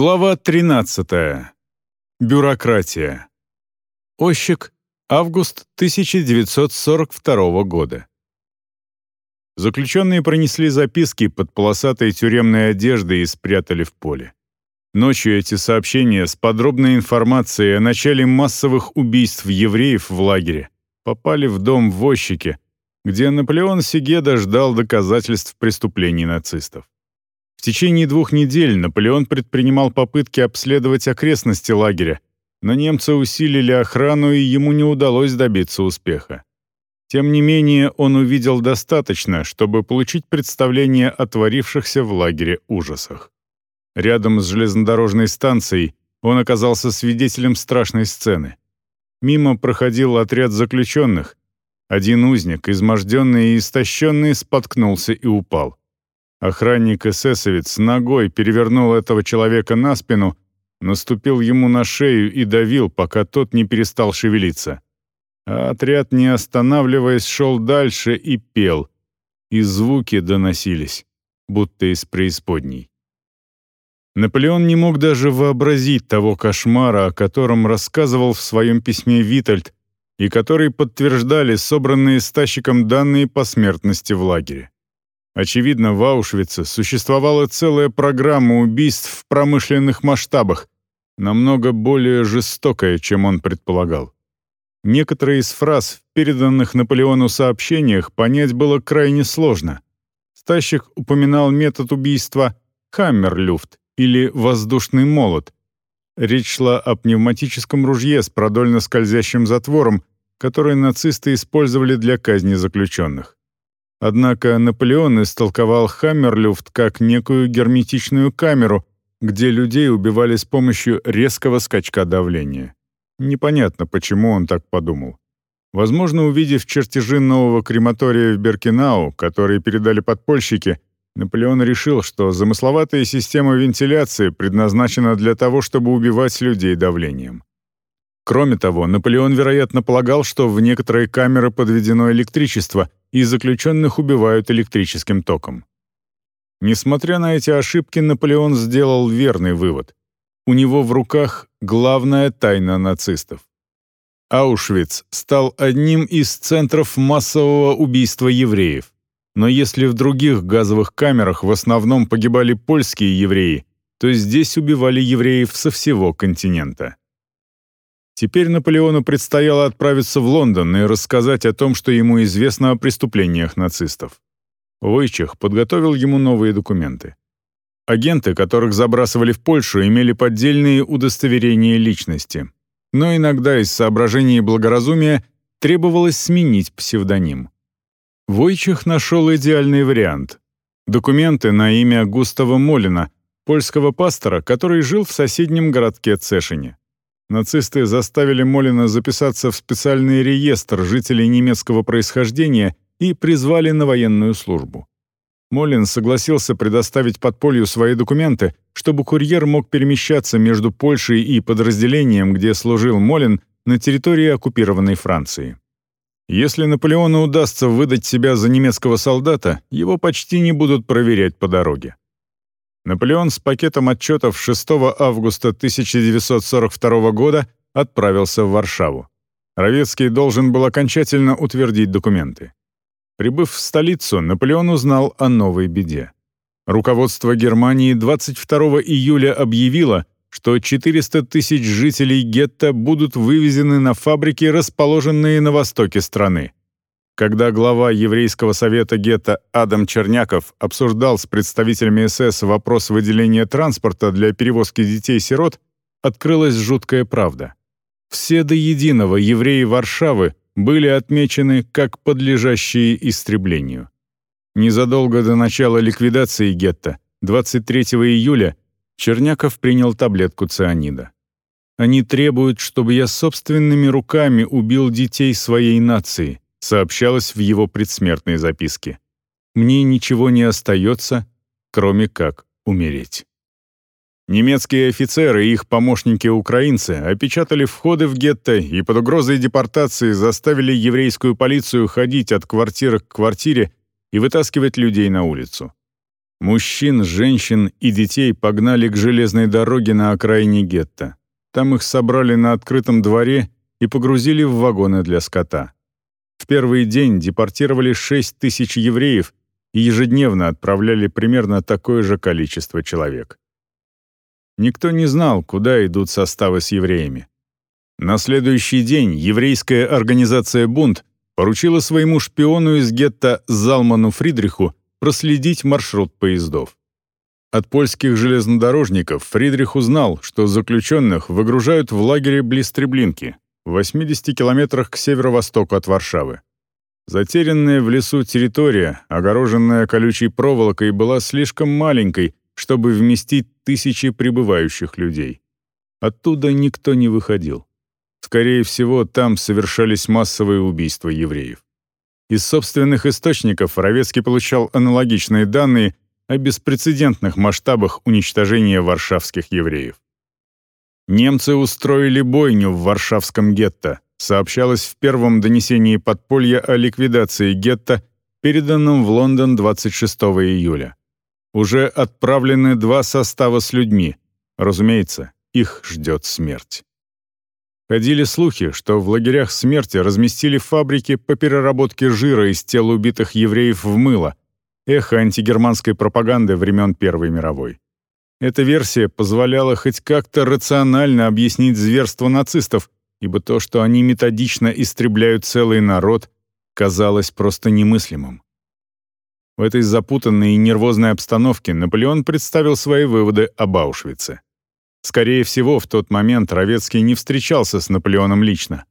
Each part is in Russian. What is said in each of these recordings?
Глава 13. Бюрократия. Ощик. Август 1942 года. Заключенные пронесли записки под полосатой тюремной одеждой и спрятали в поле. Ночью эти сообщения с подробной информацией о начале массовых убийств евреев в лагере попали в дом в Ощике, где Наполеон Сегеда ждал доказательств преступлений нацистов. В течение двух недель Наполеон предпринимал попытки обследовать окрестности лагеря, но немцы усилили охрану, и ему не удалось добиться успеха. Тем не менее, он увидел достаточно, чтобы получить представление о творившихся в лагере ужасах. Рядом с железнодорожной станцией он оказался свидетелем страшной сцены. Мимо проходил отряд заключенных. Один узник, изможденный и истощенный, споткнулся и упал. Охранник-эсэсовец ногой перевернул этого человека на спину, наступил ему на шею и давил, пока тот не перестал шевелиться. А отряд, не останавливаясь, шел дальше и пел. И звуки доносились, будто из преисподней. Наполеон не мог даже вообразить того кошмара, о котором рассказывал в своем письме Витальд, и который подтверждали собранные стащиком данные по смертности в лагере. Очевидно, в Аушвице существовала целая программа убийств в промышленных масштабах, намного более жестокая, чем он предполагал. Некоторые из фраз переданных Наполеону сообщениях понять было крайне сложно. Стащик упоминал метод убийства «Хаммерлюфт» или «воздушный молот». Речь шла о пневматическом ружье с продольно скользящим затвором, которое нацисты использовали для казни заключенных. Однако Наполеон истолковал Хаммерлюфт как некую герметичную камеру, где людей убивали с помощью резкого скачка давления. Непонятно, почему он так подумал. Возможно, увидев чертежи нового крематория в Беркинау, которые передали подпольщики, Наполеон решил, что замысловатая система вентиляции предназначена для того, чтобы убивать людей давлением. Кроме того, Наполеон, вероятно, полагал, что в некоторые камеры подведено электричество, и заключенных убивают электрическим током. Несмотря на эти ошибки, Наполеон сделал верный вывод. У него в руках главная тайна нацистов. Аушвиц стал одним из центров массового убийства евреев. Но если в других газовых камерах в основном погибали польские евреи, то здесь убивали евреев со всего континента. Теперь Наполеону предстояло отправиться в Лондон и рассказать о том, что ему известно о преступлениях нацистов. Войчех подготовил ему новые документы. Агенты, которых забрасывали в Польшу, имели поддельные удостоверения личности. Но иногда из соображений благоразумия требовалось сменить псевдоним. Войчех нашел идеальный вариант. Документы на имя Густава Молина, польского пастора, который жил в соседнем городке Цешине. Нацисты заставили Молина записаться в специальный реестр жителей немецкого происхождения и призвали на военную службу. Молин согласился предоставить подполью свои документы, чтобы курьер мог перемещаться между Польшей и подразделением, где служил Молин, на территории оккупированной Франции. Если Наполеону удастся выдать себя за немецкого солдата, его почти не будут проверять по дороге. Наполеон с пакетом отчетов 6 августа 1942 года отправился в Варшаву. Равецкий должен был окончательно утвердить документы. Прибыв в столицу, Наполеон узнал о новой беде. Руководство Германии 22 июля объявило, что 400 тысяч жителей гетто будут вывезены на фабрики, расположенные на востоке страны. Когда глава еврейского совета гетто Адам Черняков обсуждал с представителями СС вопрос выделения транспорта для перевозки детей-сирот, открылась жуткая правда. Все до единого евреи Варшавы были отмечены как подлежащие истреблению. Незадолго до начала ликвидации гетто, 23 июля, Черняков принял таблетку цианида. Они требуют, чтобы я собственными руками убил детей своей нации, сообщалось в его предсмертной записке. «Мне ничего не остается, кроме как умереть». Немецкие офицеры и их помощники-украинцы опечатали входы в гетто и под угрозой депортации заставили еврейскую полицию ходить от квартиры к квартире и вытаскивать людей на улицу. Мужчин, женщин и детей погнали к железной дороге на окраине гетто. Там их собрали на открытом дворе и погрузили в вагоны для скота. В первый день депортировали 6 тысяч евреев и ежедневно отправляли примерно такое же количество человек. Никто не знал, куда идут составы с евреями. На следующий день еврейская организация «Бунт» поручила своему шпиону из гетто Залману Фридриху проследить маршрут поездов. От польских железнодорожников Фридрих узнал, что заключенных выгружают в лагере близ Треблинки, в 80 километрах к северо-востоку от Варшавы. Затерянная в лесу территория, огороженная колючей проволокой, была слишком маленькой, чтобы вместить тысячи прибывающих людей. Оттуда никто не выходил. Скорее всего, там совершались массовые убийства евреев. Из собственных источников Ровецкий получал аналогичные данные о беспрецедентных масштабах уничтожения варшавских евреев. Немцы устроили бойню в Варшавском гетто, сообщалось в первом донесении подполья о ликвидации гетто, переданном в Лондон 26 июля. Уже отправлены два состава с людьми. Разумеется, их ждет смерть. Ходили слухи, что в лагерях смерти разместили фабрики по переработке жира из тел убитых евреев в мыло, эхо антигерманской пропаганды времен Первой мировой. Эта версия позволяла хоть как-то рационально объяснить зверство нацистов, ибо то, что они методично истребляют целый народ, казалось просто немыслимым. В этой запутанной и нервозной обстановке Наполеон представил свои выводы об Аушвице. Скорее всего, в тот момент Равецкий не встречался с Наполеоном лично.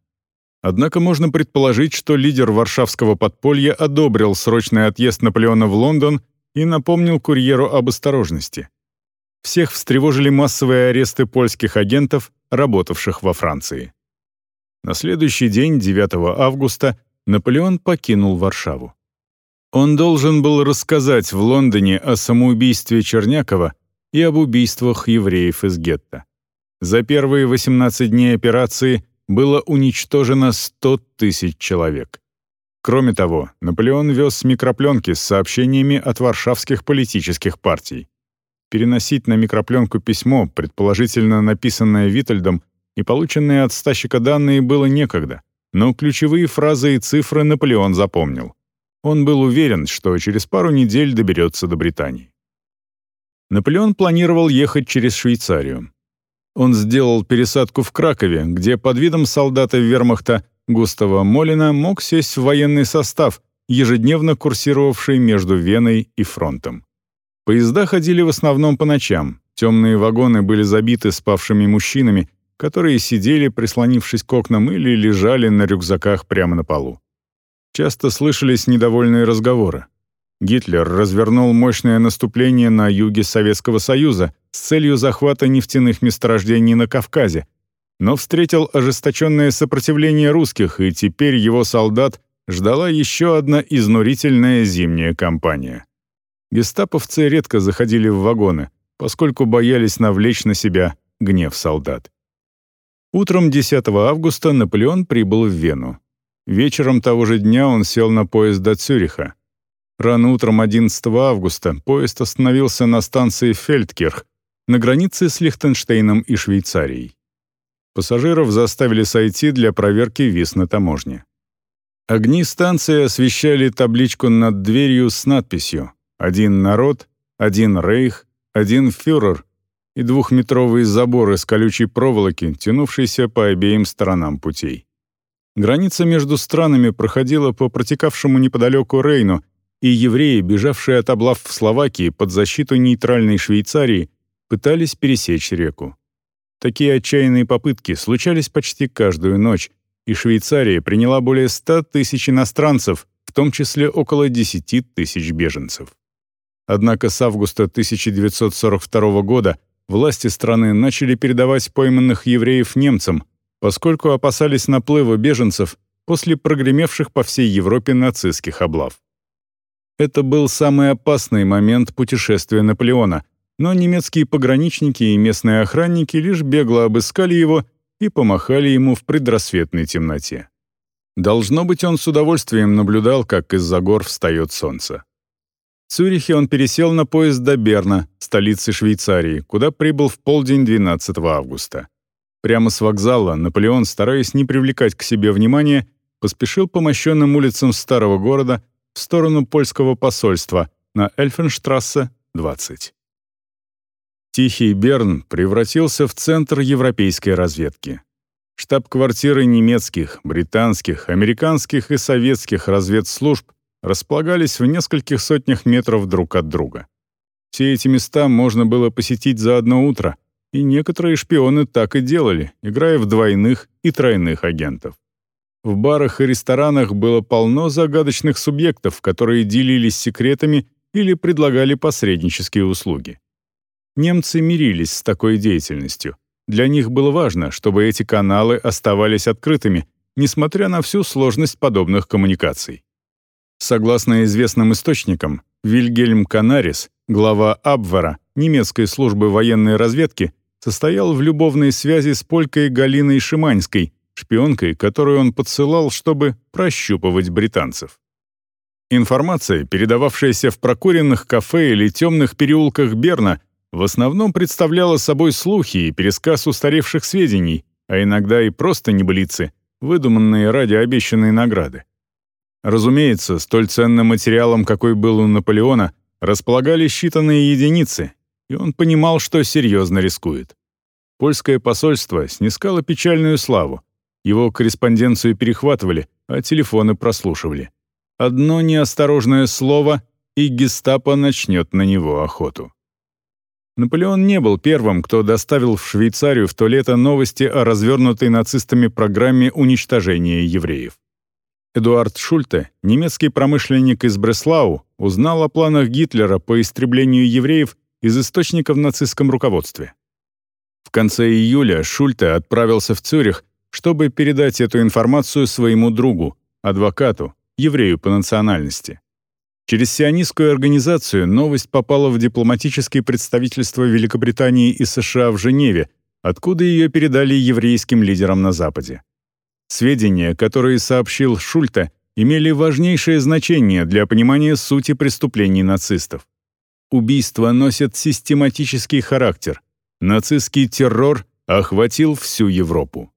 Однако можно предположить, что лидер варшавского подполья одобрил срочный отъезд Наполеона в Лондон и напомнил курьеру об осторожности. Всех встревожили массовые аресты польских агентов, работавших во Франции. На следующий день, 9 августа, Наполеон покинул Варшаву. Он должен был рассказать в Лондоне о самоубийстве Чернякова и об убийствах евреев из гетто. За первые 18 дней операции было уничтожено 100 тысяч человек. Кроме того, Наполеон вез микропленки с сообщениями от варшавских политических партий. Переносить на микропленку письмо, предположительно написанное Витальдом, и полученные от стащика данные было некогда, но ключевые фразы и цифры Наполеон запомнил. Он был уверен, что через пару недель доберется до Британии. Наполеон планировал ехать через Швейцарию. Он сделал пересадку в Кракове, где под видом солдата вермахта Густава Молина мог сесть в военный состав, ежедневно курсировавший между Веной и фронтом. Поезда ходили в основном по ночам, темные вагоны были забиты спавшими мужчинами, которые сидели, прислонившись к окнам или лежали на рюкзаках прямо на полу. Часто слышались недовольные разговоры. Гитлер развернул мощное наступление на юге Советского Союза с целью захвата нефтяных месторождений на Кавказе, но встретил ожесточенное сопротивление русских, и теперь его солдат ждала еще одна изнурительная зимняя кампания. Гестаповцы редко заходили в вагоны, поскольку боялись навлечь на себя гнев солдат. Утром 10 августа Наполеон прибыл в Вену. Вечером того же дня он сел на поезд до Цюриха. Рано утром 11 августа поезд остановился на станции Фельдкирх, на границе с Лихтенштейном и Швейцарией. Пассажиров заставили сойти для проверки виз на таможне. Огни станции освещали табличку над дверью с надписью «Один народ», «Один рейх», «Один фюрер» и двухметровые заборы с колючей проволоки, тянувшиеся по обеим сторонам путей. Граница между странами проходила по протекавшему неподалеку Рейну, и евреи, бежавшие от облав в Словакии под защиту нейтральной Швейцарии, пытались пересечь реку. Такие отчаянные попытки случались почти каждую ночь, и Швейцария приняла более 100 тысяч иностранцев, в том числе около 10 тысяч беженцев. Однако с августа 1942 года власти страны начали передавать пойманных евреев немцам, поскольку опасались наплыва беженцев после прогремевших по всей Европе нацистских облав. Это был самый опасный момент путешествия Наполеона, но немецкие пограничники и местные охранники лишь бегло обыскали его и помахали ему в предрассветной темноте. Должно быть, он с удовольствием наблюдал, как из-за гор встает солнце. В Цюрихе он пересел на поезд до Берна, столицы Швейцарии, куда прибыл в полдень 12 августа. Прямо с вокзала Наполеон, стараясь не привлекать к себе внимания, поспешил по мощенным улицам старого города в сторону польского посольства на Эльфенштрассе, 20. Тихий Берн превратился в центр европейской разведки. Штаб-квартиры немецких, британских, американских и советских разведслужб располагались в нескольких сотнях метров друг от друга. Все эти места можно было посетить за одно утро, и некоторые шпионы так и делали, играя в двойных и тройных агентов. В барах и ресторанах было полно загадочных субъектов, которые делились секретами или предлагали посреднические услуги. Немцы мирились с такой деятельностью. Для них было важно, чтобы эти каналы оставались открытыми, несмотря на всю сложность подобных коммуникаций. Согласно известным источникам, Вильгельм Канарис, глава Абвара, немецкой службы военной разведки, состоял в любовной связи с полькой Галиной Шиманской, шпионкой, которую он подсылал, чтобы прощупывать британцев. Информация, передававшаяся в прокуренных кафе или темных переулках Берна, в основном представляла собой слухи и пересказ устаревших сведений, а иногда и просто небылицы, выдуманные ради обещанной награды. Разумеется, столь ценным материалом, какой был у Наполеона, располагали считанные единицы, и он понимал, что серьезно рискует. Польское посольство снискало печальную славу. Его корреспонденцию перехватывали, а телефоны прослушивали. Одно неосторожное слово, и гестапо начнет на него охоту. Наполеон не был первым, кто доставил в Швейцарию в то лето новости о развернутой нацистами программе уничтожения евреев. Эдуард Шульте, немецкий промышленник из Бреслау, узнал о планах Гитлера по истреблению евреев из источников в нацистском руководстве. В конце июля Шульте отправился в Цюрих, чтобы передать эту информацию своему другу, адвокату, еврею по национальности. Через сионистскую организацию новость попала в дипломатические представительства Великобритании и США в Женеве, откуда ее передали еврейским лидерам на Западе. Сведения, которые сообщил Шульте, имели важнейшее значение для понимания сути преступлений нацистов. Убийства носят систематический характер. Нацистский террор охватил всю Европу.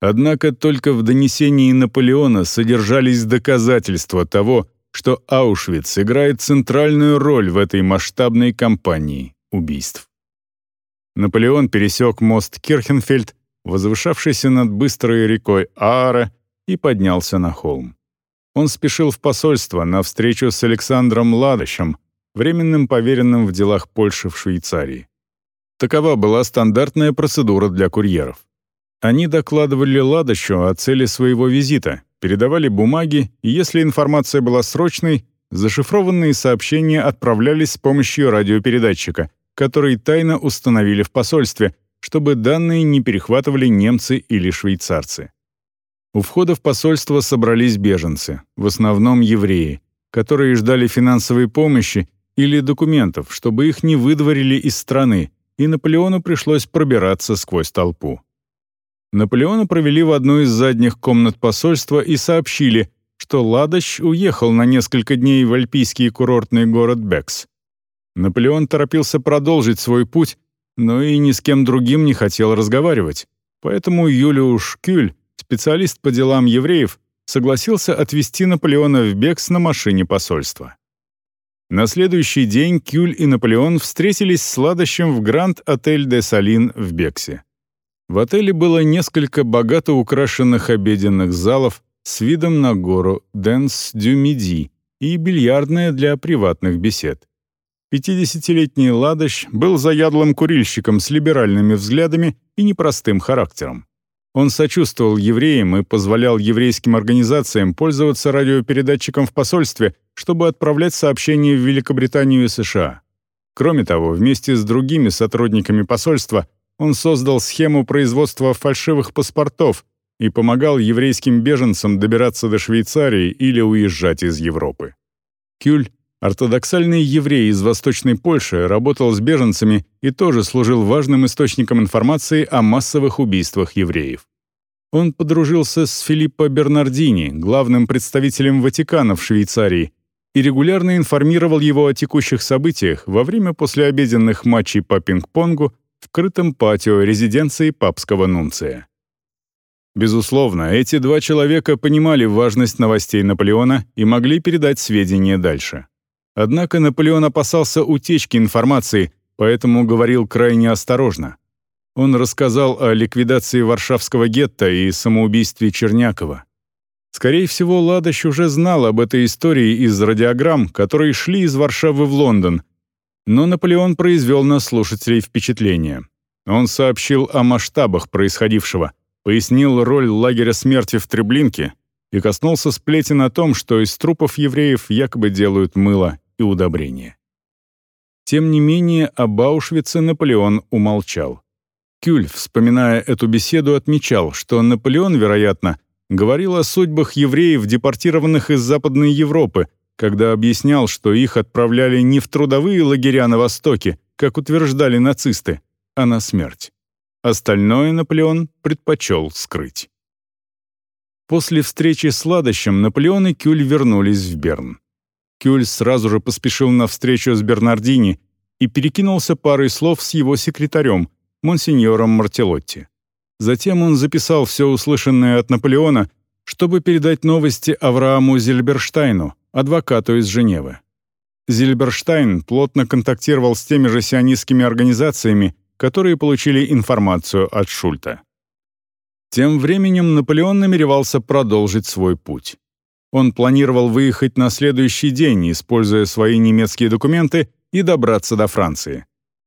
Однако только в донесении Наполеона содержались доказательства того, что Аушвиц играет центральную роль в этой масштабной кампании убийств. Наполеон пересек мост Кирхенфельд возвышавшийся над быстрой рекой Аара, и поднялся на холм. Он спешил в посольство на встречу с Александром Ладощем, временным поверенным в делах Польши в Швейцарии. Такова была стандартная процедура для курьеров. Они докладывали Ладощу о цели своего визита, передавали бумаги, и если информация была срочной, зашифрованные сообщения отправлялись с помощью радиопередатчика, который тайно установили в посольстве, чтобы данные не перехватывали немцы или швейцарцы. У входа в посольство собрались беженцы, в основном евреи, которые ждали финансовой помощи или документов, чтобы их не выдворили из страны, и Наполеону пришлось пробираться сквозь толпу. Наполеона провели в одну из задних комнат посольства и сообщили, что Ладощ уехал на несколько дней в альпийский курортный город Бекс. Наполеон торопился продолжить свой путь, но и ни с кем другим не хотел разговаривать. Поэтому Юлиуш Кюль, специалист по делам евреев, согласился отвезти Наполеона в Бекс на машине посольства. На следующий день Кюль и Наполеон встретились с Ладощем в Гранд-отель де Салин в Бексе. В отеле было несколько богато украшенных обеденных залов с видом на гору Денс-дю-Миди и бильярдная для приватных бесед. 50-летний Ладощ был заядлым курильщиком с либеральными взглядами и непростым характером. Он сочувствовал евреям и позволял еврейским организациям пользоваться радиопередатчиком в посольстве, чтобы отправлять сообщения в Великобританию и США. Кроме того, вместе с другими сотрудниками посольства он создал схему производства фальшивых паспортов и помогал еврейским беженцам добираться до Швейцарии или уезжать из Европы. Кюль Ортодоксальный еврей из Восточной Польши работал с беженцами и тоже служил важным источником информации о массовых убийствах евреев. Он подружился с Филиппо Бернардини, главным представителем Ватикана в Швейцарии, и регулярно информировал его о текущих событиях во время послеобеденных матчей по пинг-понгу в крытом патио резиденции папского нунция. Безусловно, эти два человека понимали важность новостей Наполеона и могли передать сведения дальше. Однако Наполеон опасался утечки информации, поэтому говорил крайне осторожно. Он рассказал о ликвидации Варшавского гетто и самоубийстве Чернякова. Скорее всего, Ладощ уже знал об этой истории из радиограмм, которые шли из Варшавы в Лондон. Но Наполеон произвел на слушателей впечатление. Он сообщил о масштабах происходившего, пояснил роль лагеря смерти в Треблинке и коснулся сплетен о том, что из трупов евреев якобы делают мыло и удобрения. Тем не менее, об Аушвице Наполеон умолчал. Кюль, вспоминая эту беседу, отмечал, что Наполеон, вероятно, говорил о судьбах евреев, депортированных из Западной Европы, когда объяснял, что их отправляли не в трудовые лагеря на Востоке, как утверждали нацисты, а на смерть. Остальное Наполеон предпочел скрыть. После встречи с Ладощем Наполеон и Кюль вернулись в Берн. Кюль сразу же поспешил на встречу с Бернардини и перекинулся парой слов с его секретарем, монсеньором Мартелотти. Затем он записал все услышанное от Наполеона, чтобы передать новости Аврааму Зильберштайну, адвокату из Женевы. Зильберштайн плотно контактировал с теми же сионистскими организациями, которые получили информацию от Шульта. Тем временем Наполеон намеревался продолжить свой путь. Он планировал выехать на следующий день, используя свои немецкие документы, и добраться до Франции.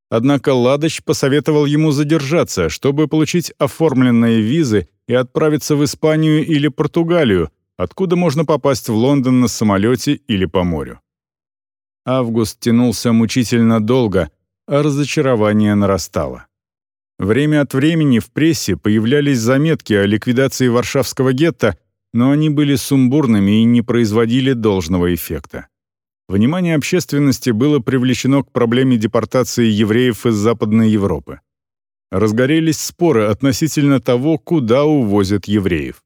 Однако Ладощ посоветовал ему задержаться, чтобы получить оформленные визы и отправиться в Испанию или Португалию, откуда можно попасть в Лондон на самолете или по морю. Август тянулся мучительно долго, а разочарование нарастало. Время от времени в прессе появлялись заметки о ликвидации Варшавского гетто, но они были сумбурными и не производили должного эффекта. Внимание общественности было привлечено к проблеме депортации евреев из Западной Европы. Разгорелись споры относительно того, куда увозят евреев.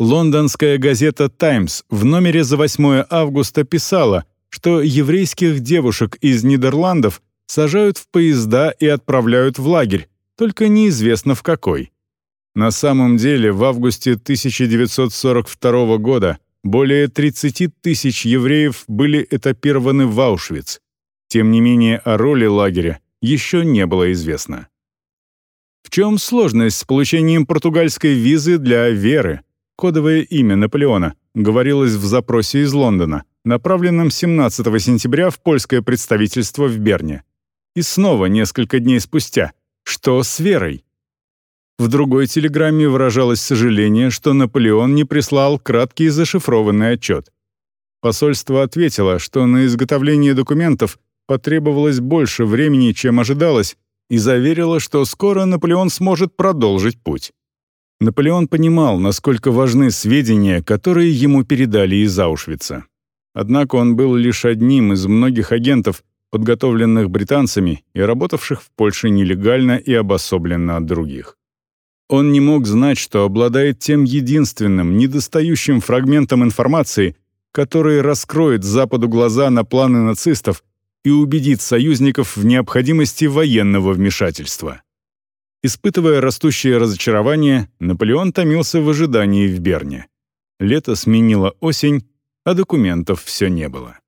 Лондонская газета «Таймс» в номере за 8 августа писала, что еврейских девушек из Нидерландов сажают в поезда и отправляют в лагерь, только неизвестно в какой. На самом деле, в августе 1942 года более 30 тысяч евреев были этапированы в Аушвиц. Тем не менее, о роли лагеря еще не было известно. В чем сложность с получением португальской визы для Веры, кодовое имя Наполеона, говорилось в запросе из Лондона, направленном 17 сентября в польское представительство в Берне. И снова несколько дней спустя. Что с Верой? В другой телеграмме выражалось сожаление, что Наполеон не прислал краткий зашифрованный отчет. Посольство ответило, что на изготовление документов потребовалось больше времени, чем ожидалось, и заверило, что скоро Наполеон сможет продолжить путь. Наполеон понимал, насколько важны сведения, которые ему передали из Аушвица. Однако он был лишь одним из многих агентов, подготовленных британцами и работавших в Польше нелегально и обособленно от других. Он не мог знать, что обладает тем единственным, недостающим фрагментом информации, который раскроет Западу глаза на планы нацистов и убедит союзников в необходимости военного вмешательства. Испытывая растущее разочарование, Наполеон томился в ожидании в Берне. Лето сменило осень, а документов все не было.